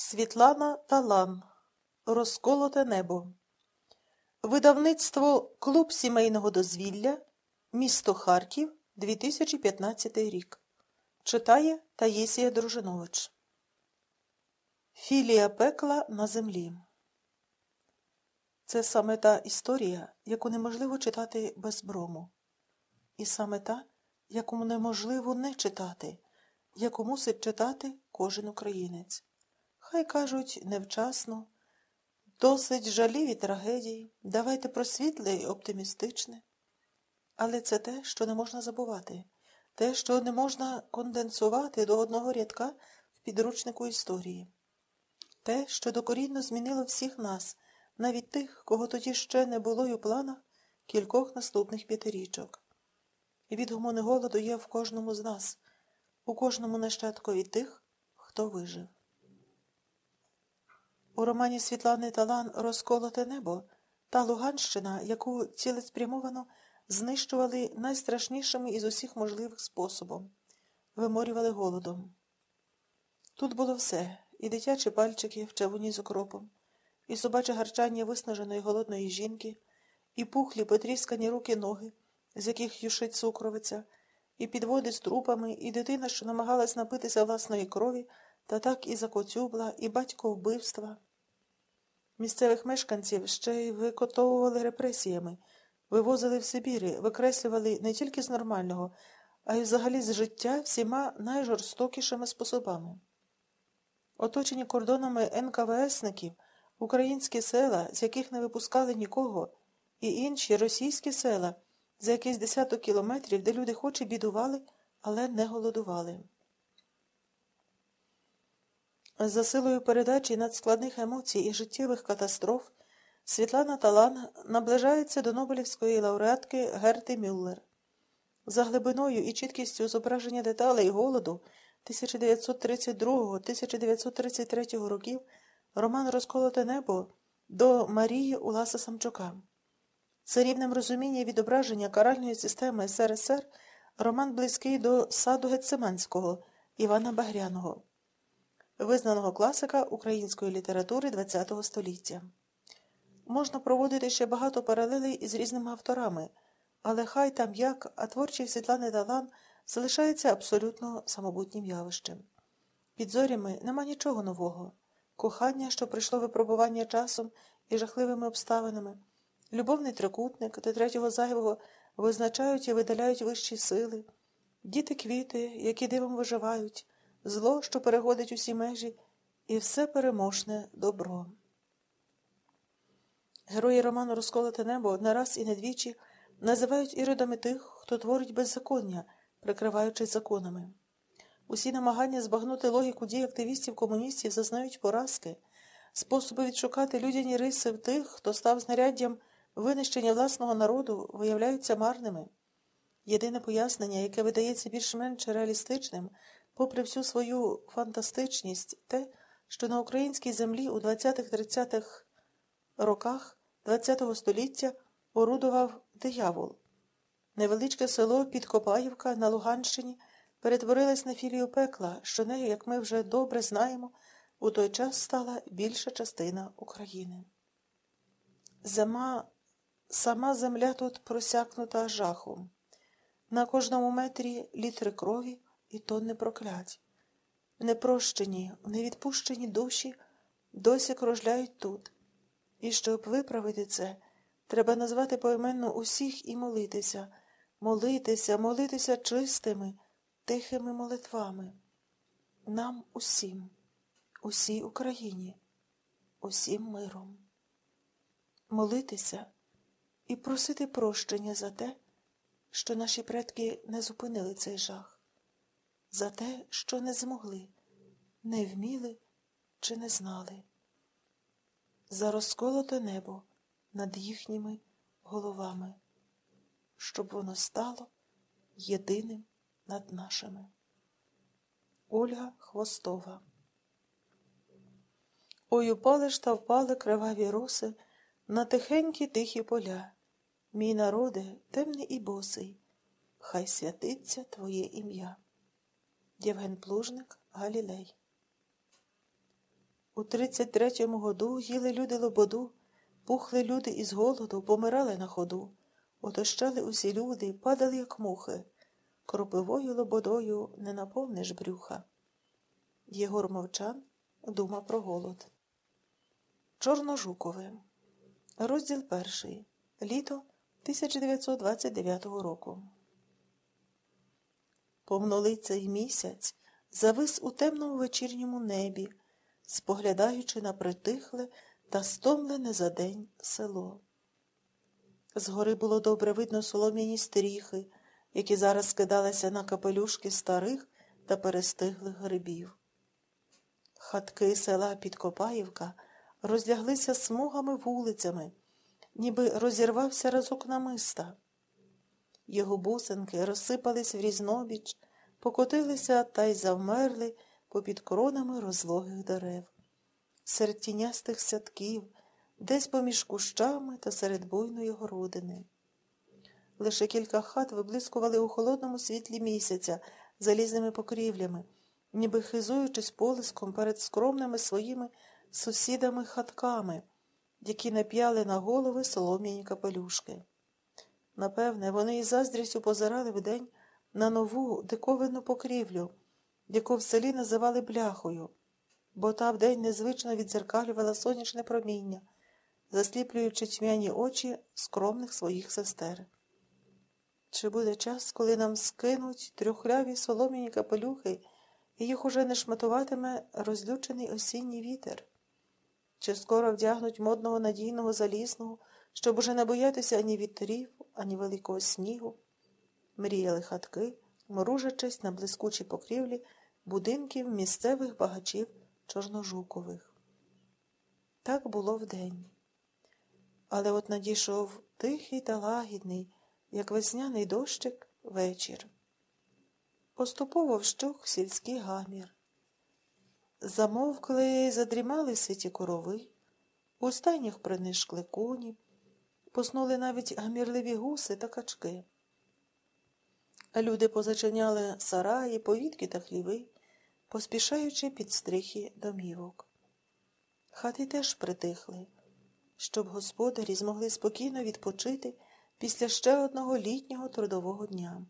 Світлана Талан Розколоте небо. Видавництво Клуб сімейного дозвілля. Місто Харків. 2015 рік. Читає Таїсія Дружинович. Філія пекла на землі. Це саме та історія, яку неможливо читати без брому. І саме та, яку неможливо не читати, яку мусить читати кожен українець. Хай кажуть невчасно, досить жалів і трагедій, давайте про світле і оптимістичне. Але це те, що не можна забувати, те, що не можна конденсувати до одного рядка в підручнику історії, те, що докорінно змінило всіх нас, навіть тих, кого тоді ще не було й у планах кількох наступних п'ятирічок. І від гомони голоду є в кожному з нас, у кожному нащадкові тих, хто вижив. У романі Світлани Талан Розколоте небо та Луганщина, яку цілеспрямовано знищували найстрашнішими із усіх можливих способом, виморювали голодом. Тут було все і дитячі пальчики в чавуні з окропом, і собаче гарчання виснаженої голодної жінки, і пухлі потріскані руки ноги, з яких юшить цукровиця, і підводи з трупами, і дитина, що намагалась напитися власної крові, та так і закоцюбла, і батько вбивства. Місцевих мешканців ще й викотовували репресіями, вивозили в Сибіри, викреслювали не тільки з нормального, а й взагалі з життя всіма найжорстокішими способами. Оточені кордонами НКВСників, українські села, з яких не випускали нікого, і інші російські села, за якийсь десяток кілометрів, де люди хоч і бідували, але не голодували. За силою передачі надскладних емоцій і життєвих катастроф Світлана Талан наближається до Нобелівської лауреатки Герти Мюллер. За глибиною і чіткістю зображення деталей голоду 1932-1933 років роман Розколоте небо до Марії Уласа Самчука. За рівнем розуміння відображення каральної системи СРСР роман близький до саду Гецеманського Івана Багряного визнаного класика української літератури ХХ століття. Можна проводити ще багато паралелей із різними авторами, але хай там як, а творчість Світлани Далан залишається абсолютно самобутнім явищем. Під зорями нема нічого нового. Кохання, що прийшло випробування часом і жахливими обставинами, любовний трикутник до третього зайвого визначають і видаляють вищі сили, діти квіти, які дивом виживають зло, що переходить усі межі, і все переможне добро. Герої роману Розколоте небо не раз і не двічі називають іродами тих, хто творить беззаконня, прикриваючись законами. Усі намагання збагнути логіку дій активістів комуністів зазнають поразки, способи відшукати людяні риси в тих, хто став знаряддям винищення власного народу, виявляються марними. Єдине пояснення, яке видається більш-менш реалістичним, попри всю свою фантастичність, те, що на українській землі у 20-30-х роках ХХ століття орудував диявол. Невеличке село Підкопаївка на Луганщині перетворилось на філію пекла, що нею, як ми вже добре знаємо, у той час стала більша частина України. Зима, сама земля тут просякнута жахом. На кожному метрі літри крові і тонни проклять. Непрощені, невідпущені душі досі кружляють тут. І щоб виправити це, треба назвати поіменно усіх і молитися, молитися, молитися чистими, тихими молитвами. Нам усім, усій Україні, усім миром. Молитися і просити прощення за те, що наші предки не зупинили цей жах за те, що не змогли, не вміли чи не знали, за розколоте небо над їхніми головами, щоб воно стало єдиним над нашими. Ольга Хвостова Ой упали ж та впали криваві роси на тихенькі тихі поля. Мій народе темний і босий, хай святиться Твоє ім'я. Євген Плужник Галілей У 33-му году їли люди лободу, пухли люди із голоду, помирали на ходу, отощали усі люди, падали, як мухи. Кропивою лободою не наповниш брюха. Єгор мовчан дума про голод. Чорножукове. Розділ перший. Літо 1929 року. Повнолицей місяць завис у темному вечірньому небі, споглядаючи на притихле та стомлене за день село. Згори було добре видно солом'яні стріхи, які зараз скидалися на капелюшки старих та перестиглих грибів. Хатки села Підкопаївка розляглися смугами вулицями, ніби розірвався разок намиста. Його бусинки розсипались в різнобіч, покотилися та й завмерли попід коронами розлогих дерев, серед тінястих садків, десь поміж кущами та серед буйної городини. Лише кілька хат виблискували у холодному світлі місяця залізними покрівлями, ніби хизуючись полиском перед скромними своїми сусідами хатками, які нап'яли на голови солом'яні капелюшки. Напевне, вони із заздрістю позирали вдень на нову диковинну покрівлю, яку в селі називали бляхою, бо та вдень незвично відзеркалювала сонячне проміння, засліплюючи тьмяні очі скромних своїх сестер. Чи буде час, коли нам скинуть трьохляві солом'яні капелюхи, і їх уже не шматуватиме розлючений осінній вітер? Чи скоро вдягнуть модного надійного залізного, щоб уже не боятися ані вітрів, ані великого снігу? Мріяли хатки, моружачись на блискучій покрівлі будинків місцевих багачів Чорножукових. Так було вдень. Але от надійшов тихий та лагідний, як весняний дощик, вечір. Поступово вщух сільський гамір. Замовкли, задрімали ситі корови, у стайнях принишкли коні, поснули навіть гамірливі гуси та качки. Люди позачиняли сараї, повітки та хліви, поспішаючи під стрихи домівок. Хати теж притихли, щоб господарі змогли спокійно відпочити після ще одного літнього трудового дня.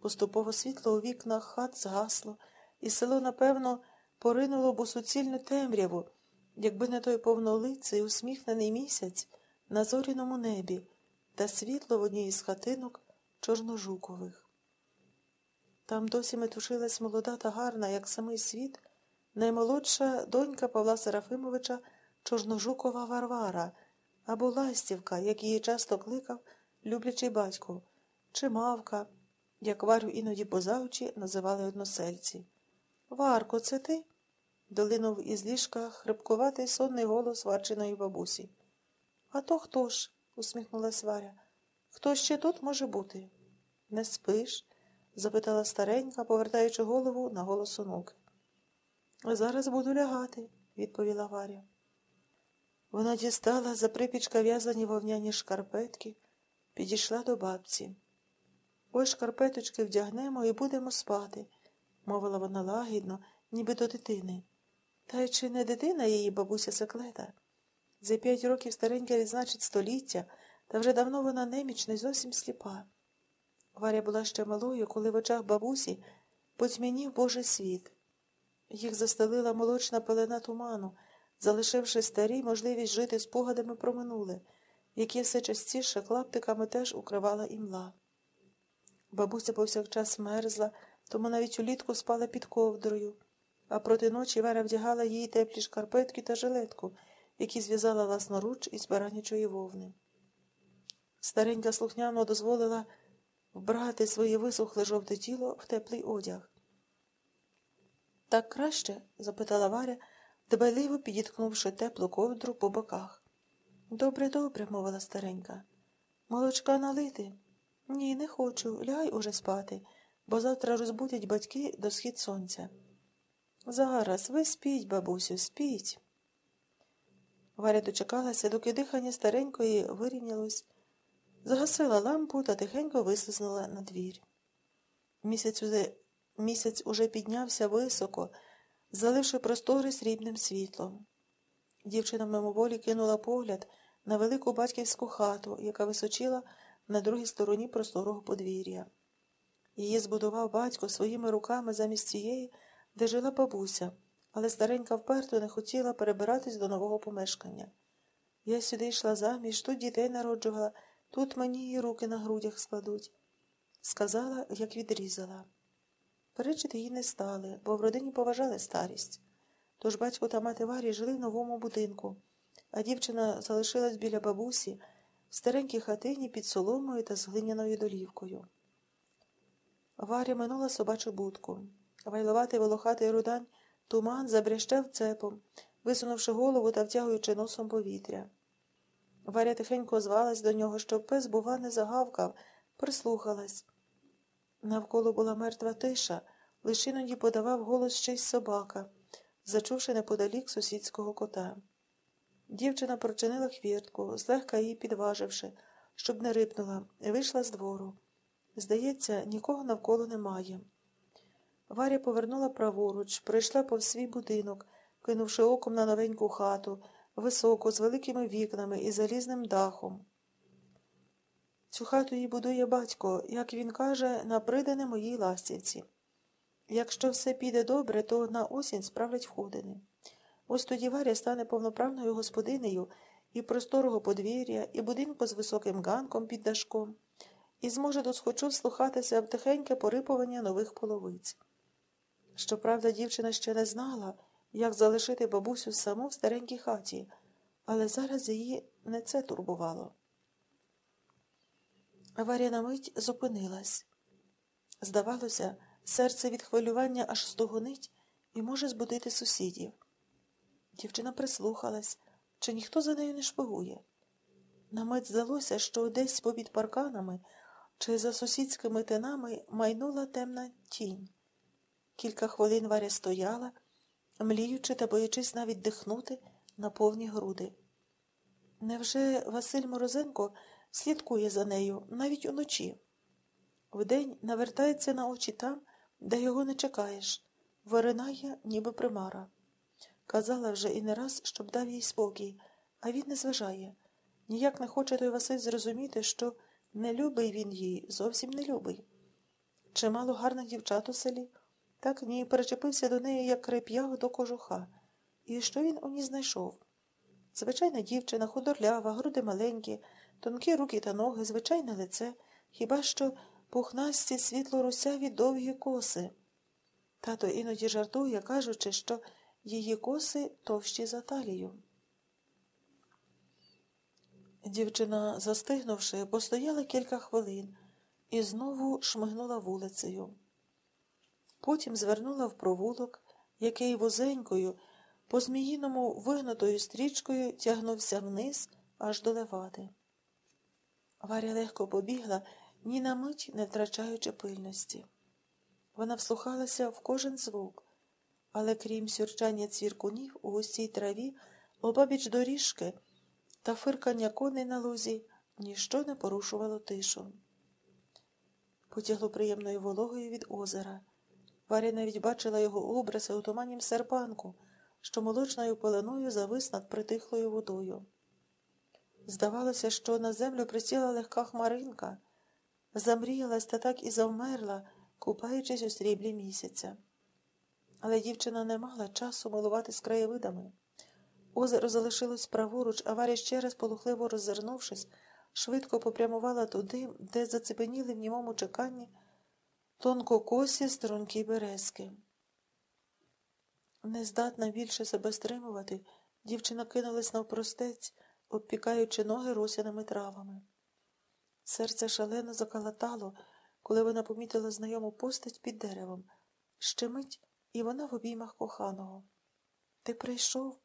Поступово світло у вікнах хат згасло, і село, напевно, поринуло б у суцільну темряву, якби не той повнолиций усміхнений місяць на зоряному небі та світло в одній із хатинок чорножукових. Там досі метушилась молода та гарна, як самий світ, наймолодша донька Павла Серафимовича Чорножукова Варвара або Ластівка, як її часто кликав люблячий батько, чи мавка, як Варю іноді позавчі називали односельці. Варко, це ти? долинув із ліжка хрипкуватий сонний голос Варчиної бабусі. А то хто ж? усміхнулась Варя. Хто ще тут може бути? Не спиш? запитала старенька, повертаючи голову на голос онуки. Зараз буду лягати, відповіла Варя. Вона дістала за припічка в'язані вовняні шкарпетки, підійшла до бабці. Ось шкарпеточки вдягнемо і будемо спати, мовила вона лагідно, ніби до дитини. Та й чи не дитина її бабуся секлета? За п'ять років старенька відзначить століття, та вже давно вона немічна й зовсім сліпа. Варя була ще малою, коли в очах бабусі потьмянів Божий світ. Їх застелила молочна пелена туману, залишивши старій можливість жити спогадами про минуле, які все частіше клаптиками теж укривала імла. Бабуся повсякчас мерзла, тому навіть улітку спала під ковдрою, а проти ночі Вера вдягала їй теплі шкарпетки та жилетку, які зв'язала власноруч із баранячої вовни. Старенька слухняно дозволила вбрати своє висохле жовте тіло в теплий одяг. Так краще? запитала Варя, дбайливо підіткнувши теплу ковдру по боках. Добре, добре, мовила старенька. Молочка налити? Ні, не хочу. Ляй уже спати, бо завтра розбудять батьки до схід сонця. Зараз ви спіть, бабусю, спіть. Варя дочекалася, доки дихання старенької вирівнялось, загасила лампу та тихенько вислизнула на двір. Місяць уже, місяць уже піднявся високо, заливши простори срібним світлом. Дівчина мимоволі кинула погляд на велику батьківську хату, яка височила на другій стороні просторого подвір'я. Її збудував батько своїми руками замість цієї, де жила бабуся, але старенька вперто не хотіла перебиратись до нового помешкання. Я сюди йшла заміж, тут дітей народжувала, тут мені її руки на грудях складуть. Сказала, як відрізала. Перечити їй не стали, бо в родині поважали старість. Тож батько та мати Варі жили в новому будинку, а дівчина залишилась біля бабусі в старенькій хатині під соломою та з глиняною долівкою. Варя минула собачу будку. Вайловатий волохатий рудань туман забрящав цепом, висунувши голову та втягуючи носом повітря. Варя тихенько звалась до нього, щоб пес, бува, не загавкав, прислухалась. Навколо була мертва тиша, лише іноді подавав голос щось собака, зачувши неподалік сусідського кота. Дівчина прочинила хвіртку, злегка її підваживши, щоб не рипнула, і вийшла з двору. Здається, нікого навколо немає. Варя повернула праворуч, прийшла повз свій будинок, кинувши оком на новеньку хату, високу, з великими вікнами і залізним дахом. Цю хату їй будує батько, як він каже, на придане моїй ластівці. Якщо все піде добре, то на осінь справлять входини. Ось тоді Варя стане повноправною господинею і просторого подвір'я, і будинку з високим ганком під дашком, і зможе досхочу вслухатися в тихеньке порипування нових половиць. Щоправда, дівчина ще не знала, як залишити бабусю саму в старенькій хаті, але зараз її не це турбувало. Варя на мить зупинилась. Здавалося, серце від хвилювання аж стогонить і може збудити сусідів. Дівчина прислухалась, чи ніхто за нею не шпигує. На мить здалося, що десь попід парканами чи за сусідськими тинами майнула темна тінь. Кілька хвилин Варя стояла, мліючи та боячись навіть дихнути на повні груди. Невже Василь Морозенко слідкує за нею навіть уночі? Вдень навертається на очі там, де його не чекаєш, виринає, ніби примара. Казала вже і не раз, щоб дав їй спокій, а він не зважає. Ніяк не хоче той Василь зрозуміти, що не любий він її, зовсім не любий. Чимало гарних дівчат у селі, так ні перечепився до неї, як креп'яг до кожуха. І що він у ній знайшов? Звичайна дівчина, худорлява, груди маленькі, тонкі руки та ноги, звичайне лице, хіба що пухнасті світло русяві довгі коси. Тато іноді жартує, кажучи, що її коси товщі за талію. Дівчина, застигнувши, постояла кілька хвилин і знову шмигнула вулицею. Потім звернула в провулок, який вузенькою, по зміїному вигнутою стрічкою тягнувся вниз аж до левади. Варя легко побігла, ні на мить не втрачаючи пильності. Вона вслухалася в кожен звук, але крім сюрчання цвіркунів у густій траві, обабіч доріжки та фиркання коней на лузі, ніщо не порушувало тишу. Потягло приємною вологою від озера. Варя навіть бачила його образи у туманнім серпанку, що молочною пеленою завис над притихлою водою. Здавалося, що на землю присіла легка хмаринка, замріялась та так і завмерла, купаючись у сріблі місяця. Але дівчина не мала часу милуватись краєвидами. Озеро залишилось праворуч, а Варя ще раз полухливо роззирнувшись, швидко попрямувала туди, де зацепеніли в німому чеканні тонкокосі стрункі березки. Нездатна більше себе стримувати, дівчина кинулась навпростець, обпікаючи ноги росяними травами. Серце шалено закалатало, коли вона помітила знайому постать під деревом. Ще мить, і вона в обіймах коханого. Ти прийшов?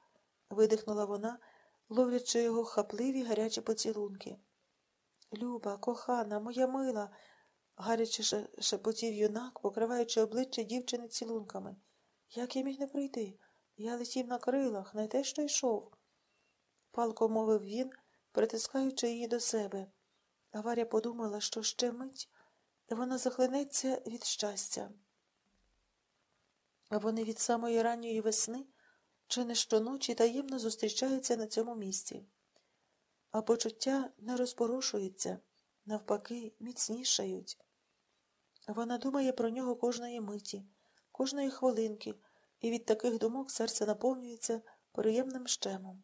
видихнула вона, ловлячи його хапливі гарячі поцілунки. Люба, кохана, моя мила, гаряче шепотів юнак, покриваючи обличчя дівчини цілунками. Як я міг не прийти? Я летів на крилах, не те, що йшов. Палко мовив він, притискаючи її до себе. А Варя подумала, що ще мить, і вона захлинеться від щастя. А вони від самої ранньої весни чи не щоночі таємно зустрічаються на цьому місці. А почуття не розпорошуються, навпаки, міцнішають. Вона думає про нього кожної миті, кожної хвилинки, і від таких думок серце наповнюється приємним щемом.